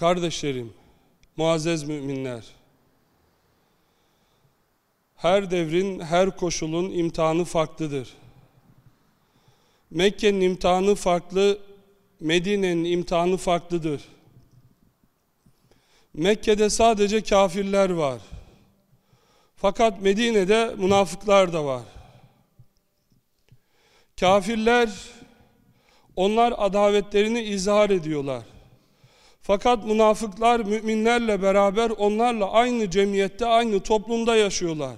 Kardeşlerim, muazzez müminler, her devrin, her koşulun imtihanı farklıdır. Mekke'nin imtihanı farklı, Medine'nin imtihanı farklıdır. Mekke'de sadece kafirler var. Fakat Medine'de münafıklar da var. Kafirler, onlar adavetlerini izhar ediyorlar. Fakat münafıklar müminlerle beraber onlarla aynı cemiyette, aynı toplumda yaşıyorlar.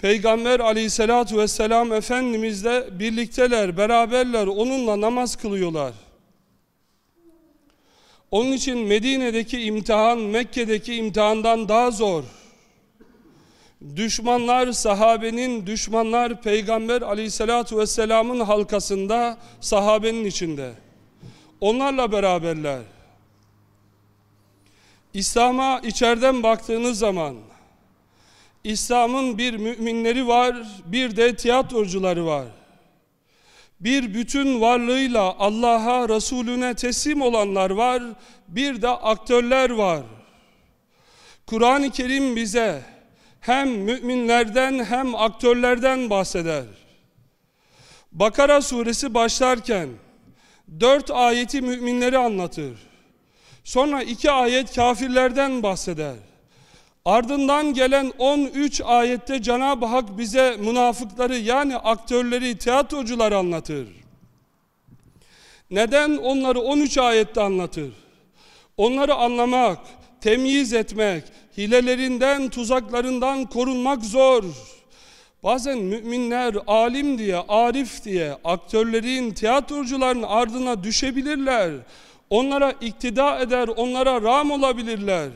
Peygamber aleyhissalatu vesselam Efendimizle birlikteler, beraberler, onunla namaz kılıyorlar. Onun için Medine'deki imtihan Mekke'deki imtihandan daha zor. Düşmanlar sahabenin, düşmanlar Peygamber aleyhissalatu vesselamın halkasında, sahabenin içinde. Onlarla beraberler. İslam'a içeriden baktığınız zaman, İslam'ın bir müminleri var, bir de tiyatrocuları var. Bir bütün varlığıyla Allah'a, Resulüne teslim olanlar var, bir de aktörler var. Kur'an-ı Kerim bize hem müminlerden hem aktörlerden bahseder. Bakara suresi başlarken dört ayeti müminleri anlatır. Sonra iki ayet kafirlerden bahseder. Ardından gelen 13 ayette Cenab-ı Hak bize münafıkları yani aktörleri, tiyatrocuları anlatır. Neden onları 13 ayette anlatır? Onları anlamak, temyiz etmek, hilelerinden, tuzaklarından korunmak zor. Bazen müminler alim diye, arif diye aktörlerin, tiyatrocuların ardına düşebilirler. Onlara iktida eder, onlara ram olabilirler.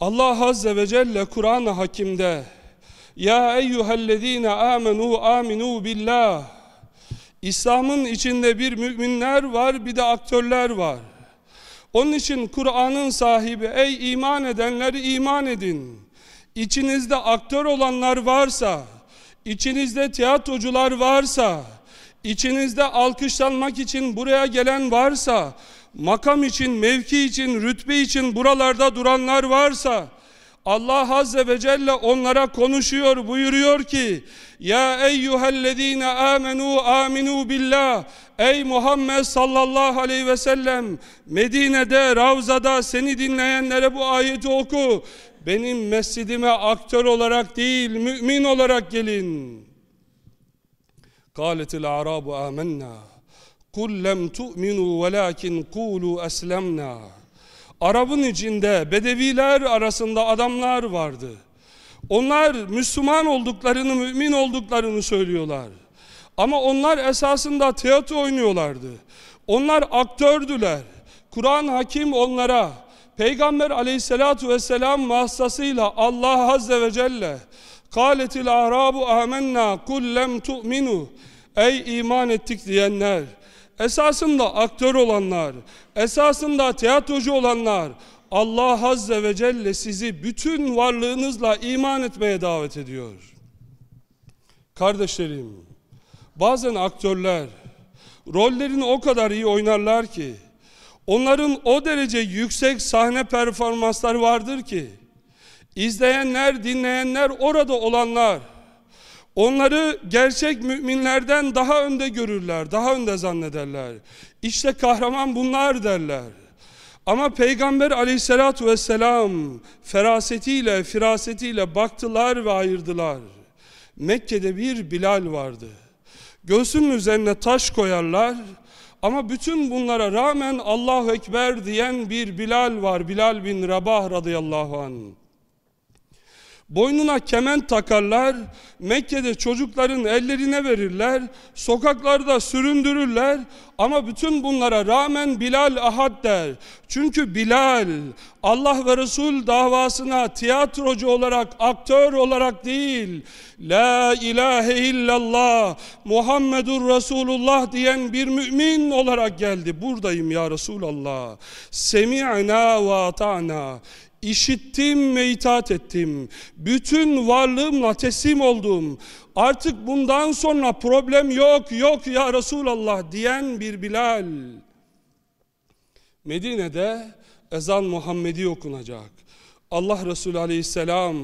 Allah Azze ve Celle Kur'an-ı Hakim'de Ya eyyühellezine amenu aminu billah İslam'ın içinde bir müminler var bir de aktörler var. Onun için Kur'an'ın sahibi ey iman edenler iman edin. İçinizde aktör olanlar varsa, içinizde tiyatrocular varsa, içinizde alkışlanmak için buraya gelen varsa, makam için, mevki için, rütbe için buralarda duranlar varsa Allah Azze ve Celle onlara konuşuyor buyuruyor ki Ya eyyühellezine amenu aminu billah Ey Muhammed sallallahu aleyhi ve sellem Medine'de, Ravza'da seni dinleyenlere bu ayeti oku benim mescidime aktör olarak değil mümin olarak gelin. Kâletil a'rabu âmennâ Kul lem tu'minu velakin kulu eslemna. Arap'ın içinde bedeviler arasında adamlar vardı. Onlar Müslüman olduklarını, mümin olduklarını söylüyorlar. Ama onlar esasında tiyatro oynuyorlardı. Onlar aktördüler. Kur'an hakim onlara Peygamber aleyhissalatu vesselam vasıtasıyla Allah azze ve celle Kâletil arabu amenna kul lem tu'minu Ey iman ettik diyenler esasında aktör olanlar, esasında tiyatrocu olanlar, Allah Azze ve Celle sizi bütün varlığınızla iman etmeye davet ediyor. Kardeşlerim, bazen aktörler rollerini o kadar iyi oynarlar ki, onların o derece yüksek sahne performansları vardır ki, izleyenler, dinleyenler, orada olanlar, Onları gerçek müminlerden daha önde görürler, daha önde zannederler. İşte kahraman bunlar derler. Ama Peygamber aleyhissalatu vesselam ferasetiyle, firasetiyle baktılar ve ayırdılar. Mekke'de bir Bilal vardı. Göğsünün üzerine taş koyarlar ama bütün bunlara rağmen Allahu Ekber diyen bir Bilal var. Bilal bin Rabah radıyallahu anh. Boynuna kemen takarlar, Mekke'de çocukların ellerine verirler, sokaklarda süründürürler ama bütün bunlara rağmen Bilal ahad der. Çünkü Bilal Allah ve Resul davasına tiyatrocu olarak, aktör olarak değil, La ilahe illallah Muhammedur Resulullah diyen bir mümin olarak geldi. Buradayım ya Resulallah. Semi'na ve ata'na. İşittim ve itaat ettim. Bütün varlığımla teslim oldum. Artık bundan sonra problem yok, yok ya Resulallah diyen bir Bilal. Medine'de ezan Muhammedi okunacak. Allah Resulü Aleyhisselam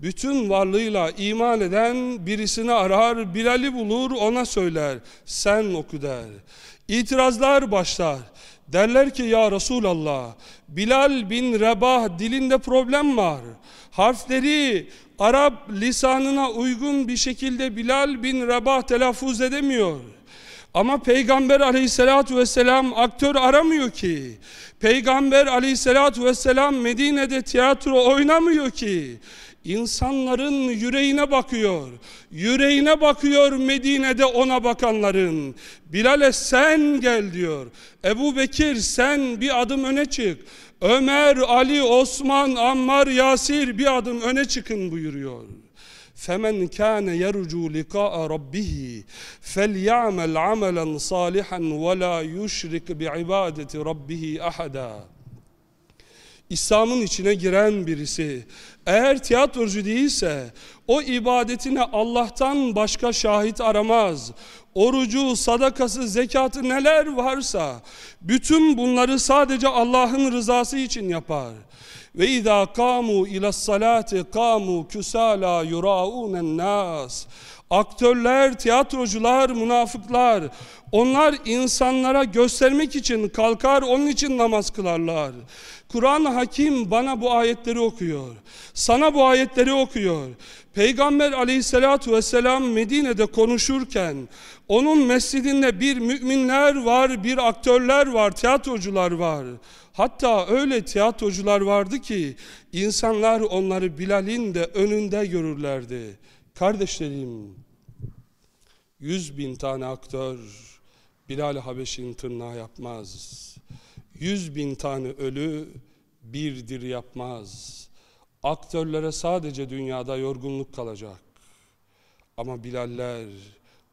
bütün varlığıyla iman eden birisini arar, Bilal'i bulur, ona söyler. Sen oku der. İtirazlar başlar. Derler ki ya Resulallah, Bilal bin Rebah dilinde problem var. Harfleri Arap lisanına uygun bir şekilde Bilal bin Rebah telaffuz edemiyor. Ama Peygamber aleyhissalatu vesselam aktör aramıyor ki. Peygamber aleyhissalatu vesselam Medine'de tiyatro oynamıyor ki. İnsanların yüreğine bakıyor. Yüreğine bakıyor Medine'de ona bakanların. Bilal'e sen gel diyor. Ebu Bekir sen bir adım öne çık. Ömer, Ali, Osman, Ammar, Yasir bir adım öne çıkın buyuruyor. فمن كان يرجو لقاء ربه فليعمل عملا صالحا ولا يشرك بعبادة ربه أحدا İslam'ın içine giren birisi eğer tiyatrocu değilse o ibadetine Allah'tan başka şahit aramaz. Orucu, sadakası, zekatı neler varsa bütün bunları sadece Allah'ın rızası için yapar. Ve izâ kâmû ilas salâti kâmû küsâlâ yurâûnen nâs. Aktörler, tiyatrocular, münafıklar onlar insanlara göstermek için kalkar onun için namaz kılarlar. Kur'an-ı Hakim bana bu ayetleri okuyor. Sana bu ayetleri okuyor. Peygamber aleyhissalatu vesselam Medine'de konuşurken onun mescidinde bir müminler var, bir aktörler var, tiyatrocular var. Hatta öyle tiyatrocular vardı ki insanlar onları Bilal'in de önünde görürlerdi. Kardeşlerim, yüz bin tane aktör Bilal Habeş'in tırnağı yapmaz. Yüz bin tane ölü bir dir yapmaz. Aktörlere sadece dünyada yorgunluk kalacak. Ama Bilaller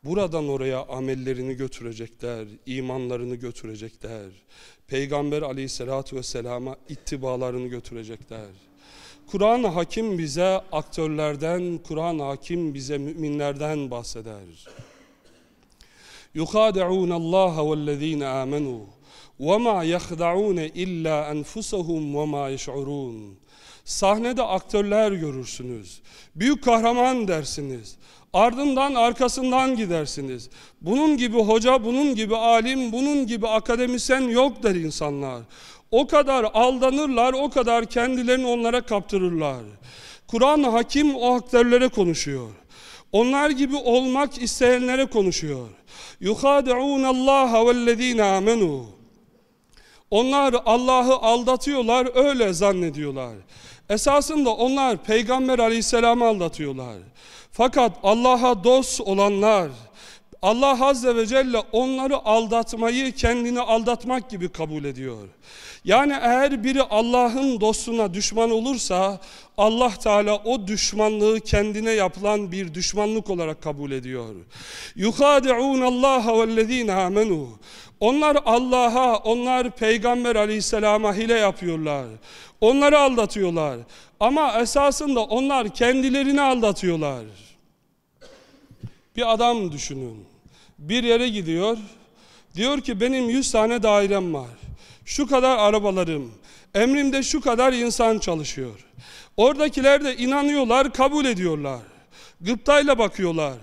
buradan oraya amellerini götürecekler, imanlarını götürecekler. Peygamber aleyhissalatü vesselama ittibalarını götürecekler. Kur'an-ı Hakim bize aktörlerden, Kur'an-ı Hakim bize müminlerden bahseder. يُخَادِعُونَ اللّٰهَ وَالَّذ۪ينَ آمَنُوا وَمَا يَخْدَعُونَ اِلَّا أَنْفُسَهُمْ وَمَا يَشْعُرُونَ Sahnede aktörler görürsünüz. Büyük kahraman dersiniz. Ardından arkasından gidersiniz. Bunun gibi hoca, bunun gibi alim, bunun gibi akademisyen yok der insanlar. O kadar aldanırlar, o kadar kendilerini onlara kaptırırlar. Kur'an hakim o aktörlere konuşuyor. Onlar gibi olmak isteyenlere konuşuyor. يُخَادِعُونَ اللّٰهَ وَالَّذ۪ينَ آمَنُوا Onlar Allah'ı aldatıyorlar, öyle zannediyorlar. Esasında onlar Peygamber aleyhisselamı aldatıyorlar. Fakat Allah'a dost olanlar, Allah Azze ve Celle onları aldatmayı kendini aldatmak gibi kabul ediyor. Yani eğer biri Allah'ın dostuna düşman olursa Allah Teala o düşmanlığı kendine yapılan bir düşmanlık olarak kabul ediyor. Yukadi'un Allah vellezina amenu. Onlar Allah'a, onlar Peygamber Aleyhisselam'a hile yapıyorlar. Onları aldatıyorlar. Ama esasında onlar kendilerini aldatıyorlar. Bir adam düşünün Bir yere gidiyor. Diyor ki benim 100 tane dairem var. Şu kadar arabalarım. Emrimde şu kadar insan çalışıyor. Oradakiler de inanıyorlar, kabul ediyorlar. Gıptayla bakıyorlar.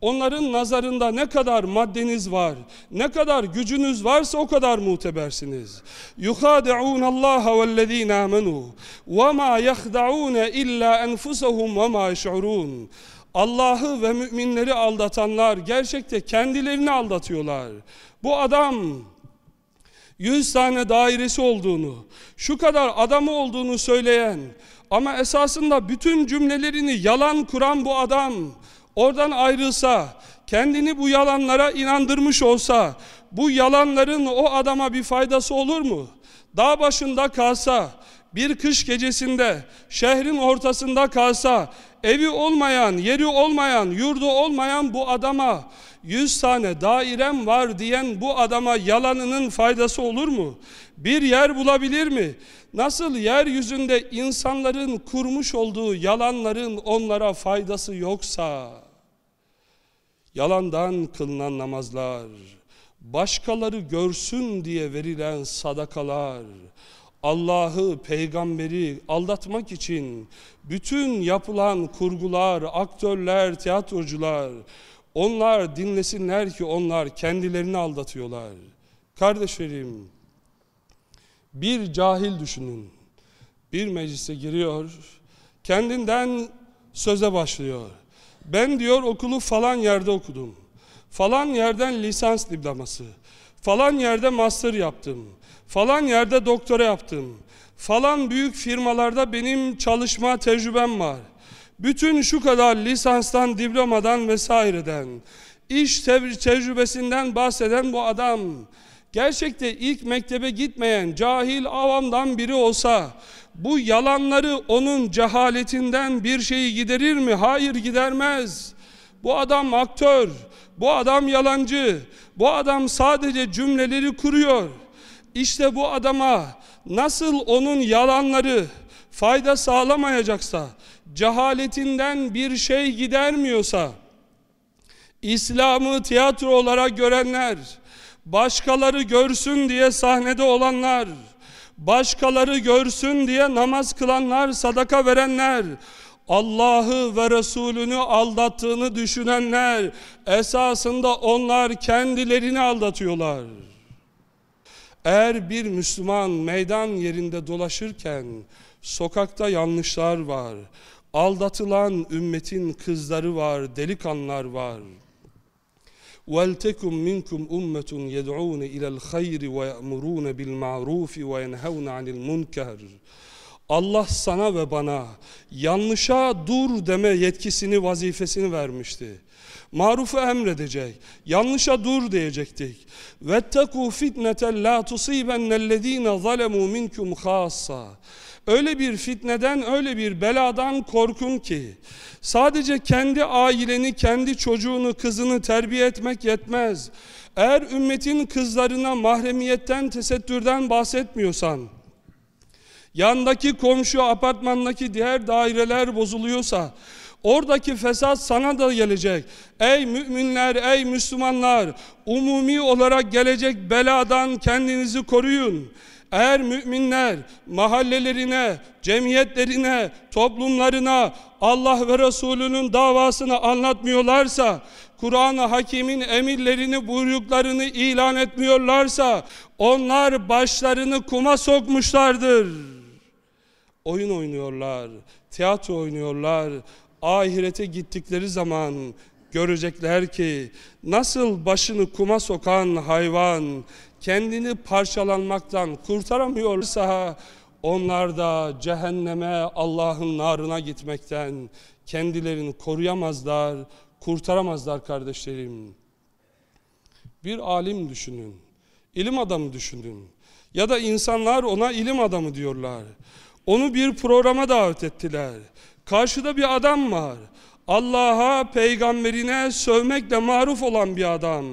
Onların nazarında ne kadar maddeniz var, ne kadar gücünüz varsa o kadar mutebersiniz. يُخَادِعُونَ اللّٰهَ وَالَّذ۪ينَ آمَنُوا وَمَا يَخْدَعُونَ اِلَّا اَنْفُسَهُمْ وَمَا يَشْعُرُونَ Allah'ı ve müminleri aldatanlar gerçekte kendilerini aldatıyorlar. Bu adam yüz tane dairesi olduğunu, şu kadar adamı olduğunu söyleyen ama esasında bütün cümlelerini yalan kuran bu adam oradan ayrılsa, kendini bu yalanlara inandırmış olsa, bu yalanların o adama bir faydası olur mu? Dağ başında kalsa, bir kış gecesinde şehrin ortasında kalsa, evi olmayan, yeri olmayan, yurdu olmayan bu adama yüz tane dairem var diyen bu adama yalanının faydası olur mu? Bir yer bulabilir mi? Nasıl yeryüzünde insanların kurmuş olduğu yalanların onlara faydası yoksa, yalandan kılınan namazlar, başkaları görsün diye verilen sadakalar, Allah'ı, peygamberi aldatmak için bütün yapılan kurgular, aktörler, tiyatrocular, onlar dinlesinler ki onlar kendilerini aldatıyorlar. Kardeşlerim, bir cahil düşünün. Bir meclise giriyor, kendinden söze başlıyor. Ben diyor okulu falan yerde okudum. Falan yerden lisans diploması. Falan yerde master yaptım. Falan yerde doktora yaptım. Falan büyük firmalarda benim çalışma tecrübem var. Bütün şu kadar lisanstan, diplomadan vesaireden, iş tecrübesinden bahseden bu adam, gerçekte ilk mektebe gitmeyen cahil avamdan biri olsa, bu yalanları onun cehaletinden bir şeyi giderir mi? Hayır gidermez. Bu adam aktör, bu adam yalancı, bu adam sadece cümleleri kuruyor. İşte bu adama nasıl onun yalanları fayda sağlamayacaksa, cehaletinden bir şey gidermiyorsa, İslam'ı tiyatro olarak görenler, başkaları görsün diye sahnede olanlar, başkaları görsün diye namaz kılanlar, sadaka verenler, Allah'ı ve Resulünü aldattığını düşünenler, esasında onlar kendilerini aldatıyorlar. Eğer bir Müslüman meydan yerinde dolaşırken sokakta yanlışlar var, aldatılan ümmetin kızları var, delikanlar var. وَلْتَكُمْ مِنْكُمْ أُمَّةٌ يَدْعُونَ إِلَى الْخَيْرِ وَيَأْمُرُونَ بِالْمَعْرُوفِ وَيَنْهَوْنَ عَنِ الْمُنْكَرِ Allah sana ve bana yanlışa dur deme yetkisini, vazifesini vermişti. Marufu emredecek, yanlışa dur diyecektik. وَاتَّقُوا فِتْنَةً لَا تُصِيبَنَّ الَّذ۪ينَ ظَلَمُوا مِنْكُمْ خَاصًا Öyle bir fitneden, öyle bir beladan korkun ki sadece kendi aileni, kendi çocuğunu, kızını terbiye etmek yetmez. Eğer ümmetin kızlarına mahremiyetten, tesettürden bahsetmiyorsan, yandaki komşu apartmandaki diğer daireler bozuluyorsa, Oradaki fesat sana da gelecek. Ey müminler, ey Müslümanlar, umumi olarak gelecek beladan kendinizi koruyun. Eğer müminler mahallelerine, cemiyetlerine, toplumlarına Allah ve Resulünün davasını anlatmıyorlarsa, Kur'an-ı Hakim'in emirlerini, buyruklarını ilan etmiyorlarsa, onlar başlarını kuma sokmuşlardır. Oyun oynuyorlar, tiyatro oynuyorlar, ahirete gittikleri zaman görecekler ki nasıl başını kuma sokan hayvan kendini parçalanmaktan kurtaramıyorsa onlar da cehenneme Allah'ın narına gitmekten kendilerini koruyamazlar, kurtaramazlar kardeşlerim. Bir alim düşünün, ilim adamı düşünün ya da insanlar ona ilim adamı diyorlar. Onu bir programa davet ettiler. Karşıda bir adam var. Allah'a, peygamberine sövmekle maruf olan bir adam.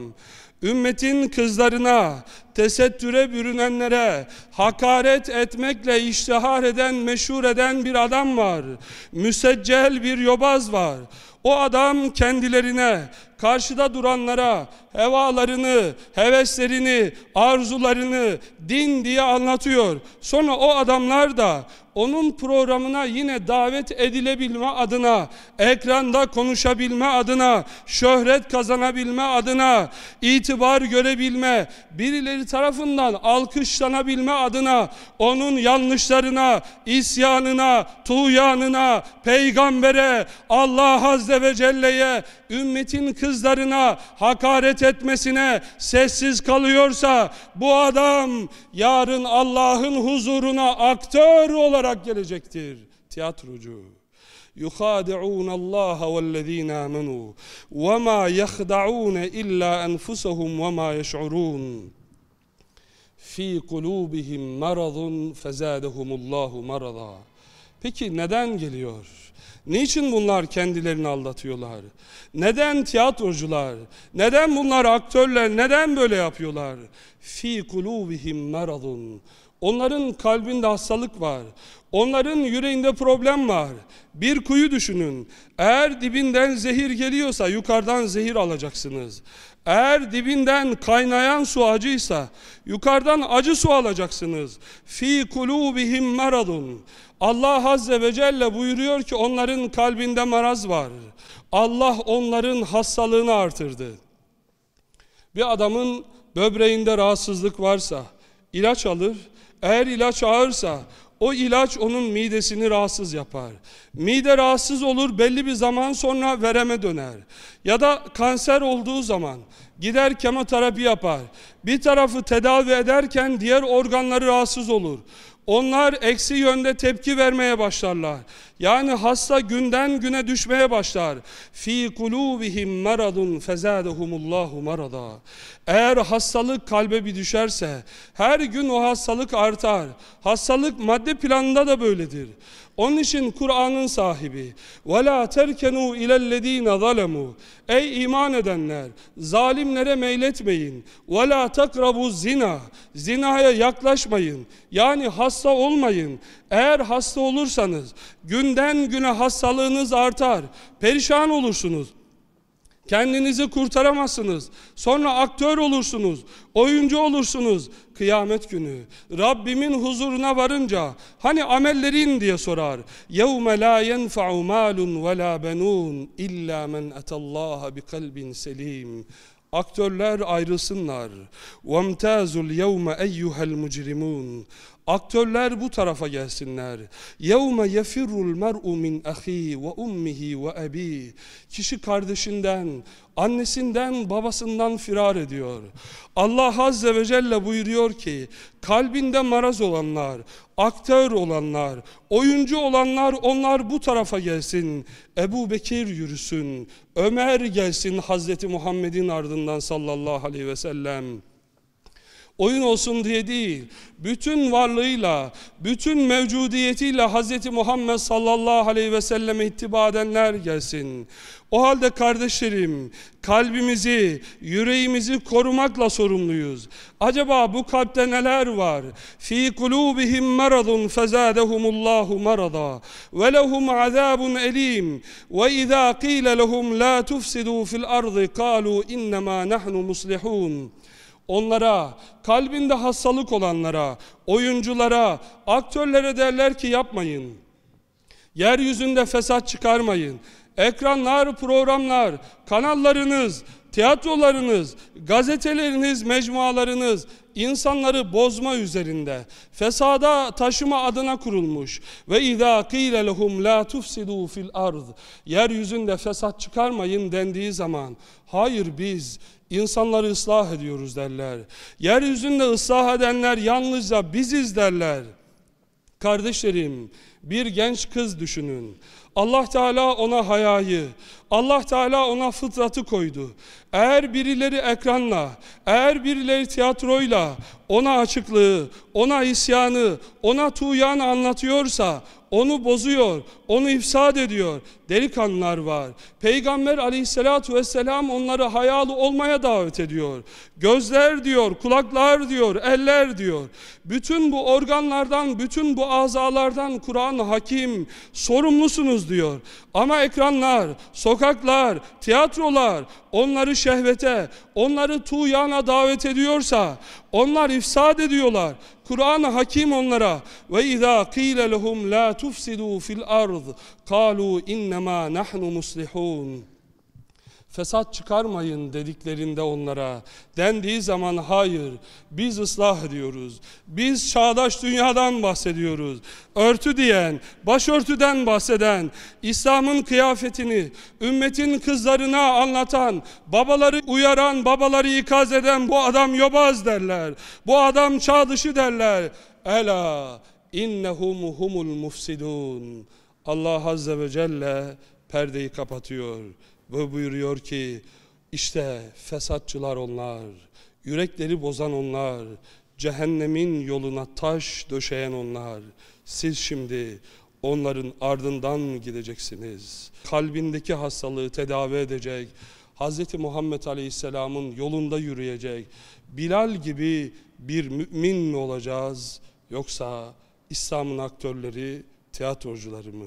Ümmetin kızlarına, tesettüre bürünenlere, hakaret etmekle iştihar eden, meşhur eden bir adam var. Müseccel bir yobaz var. O adam kendilerine, karşıda duranlara hevalarını, heveslerini, arzularını din diye anlatıyor. Sonra o adamlar da onun programına yine davet edilebilme adına, ekranda konuşabilme adına, şöhret kazanabilme adına, itibar görebilme, birileri tarafından alkışlanabilme adına, onun yanlışlarına, isyanına, tuğyanına, peygambere, Allah Azze ve Celle'ye, ümmetin kızlarına hakaret etmesine sessiz kalıyorsa, bu adam yarın Allah'ın huzuruna aktör olarak gelecektir. Tiyatrocu. يخادعون الله والذين آمنوا وما يخدعون إلا أنفسهم وما يشعرون في قلوبهم مرض فزادهم الله مرضا Peki neden geliyor? Niçin bunlar kendilerini aldatıyorlar? Neden tiyatrocular? Neden bunlar aktörler? Neden böyle yapıyorlar? Fi kulubihim maradun. Onların kalbinde hastalık var. Onların yüreğinde problem var. Bir kuyu düşünün. Eğer dibinden zehir geliyorsa yukarıdan zehir alacaksınız. Eğer dibinden kaynayan su acıysa yukarıdan acı su alacaksınız. Fi kulubihim maradun. Allah Azze ve Celle buyuruyor ki onların kalbinde maraz var. Allah onların hastalığını artırdı. Bir adamın böbreğinde rahatsızlık varsa ilaç alır. Eğer ilaç ağırsa o ilaç onun midesini rahatsız yapar. Mide rahatsız olur belli bir zaman sonra vereme döner. Ya da kanser olduğu zaman gider kemoterapi yapar. Bir tarafı tedavi ederken diğer organları rahatsız olur. Onlar eksi yönde tepki vermeye başlarlar. Yani hasta günden güne düşmeye başlar. Fi kulubihim maradun fezadehumullahu marada. Eğer hastalık kalbe bir düşerse her gün o hastalık artar. Hastalık madde planında da böyledir. Onun için Kur'an'ın sahibi ve la terkenu ilellezine zalemu ey iman edenler zalimlere meyletmeyin ve la تَقْرَبُوا zina Zinaya yaklaşmayın. Yani hasta olmayın. Eğer hasta olursanız günden güne hastalığınız artar. Perişan olursunuz. Kendinizi kurtaramazsınız. Sonra aktör olursunuz. Oyuncu olursunuz. Kıyamet günü Rabbimin huzuruna varınca hani amellerin diye sorar. يَوْمَ لَا يَنْفَعُ مَالٌ وَلَا بَنُونَ اِلَّا مَنْ اَتَى اللّٰهَ بِقَلْبٍ سَلِيمٍ Aktörler ayrılsınlar. وَامْتَازُ الْيَوْمَ اَيُّهَا الْمُجْرِمُونَ Aktörler bu tarafa gelsinler. Yevme yefirrul mer'u min ahi ve ummihi ve abi. Kişi kardeşinden, annesinden, babasından firar ediyor. Allah azze ve celle buyuruyor ki kalbinde maraz olanlar, aktör olanlar, oyuncu olanlar onlar bu tarafa gelsin. Ebu Bekir yürüsün, Ömer gelsin Hazreti Muhammed'in ardından sallallahu aleyhi ve sellem oyun olsun diye değil, bütün varlığıyla, bütün mevcudiyetiyle Hz. Muhammed sallallahu aleyhi ve selleme ittiba edenler gelsin. O halde kardeşlerim, kalbimizi, yüreğimizi korumakla sorumluyuz. Acaba bu kalpte neler var? Fi kulubihim maradun fezadehumullahu marada ve lehum azabun elim ve izâ qîle lehum la tufsidû fil ardı kâlu innemâ nahnu muslihûn onlara, kalbinde hastalık olanlara, oyunculara, aktörlere derler ki yapmayın. Yeryüzünde fesat çıkarmayın. Ekranlar, programlar, kanallarınız, tiyatrolarınız, gazeteleriniz, mecmualarınız insanları bozma üzerinde, fesada taşıma adına kurulmuş. Ve izâ qîle lehum lâ tufsidû fil ard. Yeryüzünde fesat çıkarmayın dendiği zaman, hayır biz insanları ıslah ediyoruz derler. Yeryüzünde ıslah edenler yalnızca biziz derler. Kardeşlerim, bir genç kız düşünün. Allah Teala ona hayayı, Allah Teala ona fıtratı koydu. Eğer birileri ekranla, eğer birileri tiyatroyla ona açıklığı, ona isyanı, ona tuğyanı anlatıyorsa onu bozuyor, onu ifsad ediyor. Delikanlılar var. Peygamber aleyhissalatu vesselam onları hayalı olmaya davet ediyor. Gözler diyor, kulaklar diyor, eller diyor. Bütün bu organlardan, bütün bu azalardan Kur'an hakim sorumlusunuz diyor. Ama ekranlar, sokaklar, tiyatrolar onları şehvete, onları tuğyana davet ediyorsa onlar ifsad ediyorlar. Kur'an hakim onlara ve izâ qîle lehum lâ tufsidû fil ard kâlû innemâ nahnu muslihûn fesat çıkarmayın dediklerinde onlara dendiği zaman hayır biz ıslah ediyoruz. Biz çağdaş dünyadan bahsediyoruz. Örtü diyen, başörtüden bahseden, İslam'ın kıyafetini ümmetin kızlarına anlatan, babaları uyaran, babaları ikaz eden bu adam yobaz derler. Bu adam çağ dışı derler. Ela innehum humul mufsidun. Allah Azze ve Celle perdeyi kapatıyor. Ve buyuruyor ki işte fesatçılar onlar, yürekleri bozan onlar, cehennemin yoluna taş döşeyen onlar. Siz şimdi onların ardından gideceksiniz. Kalbindeki hastalığı tedavi edecek, Hz. Muhammed Aleyhisselam'ın yolunda yürüyecek, Bilal gibi bir mümin mi olacağız yoksa İslam'ın aktörleri, tiyatrocuları mı?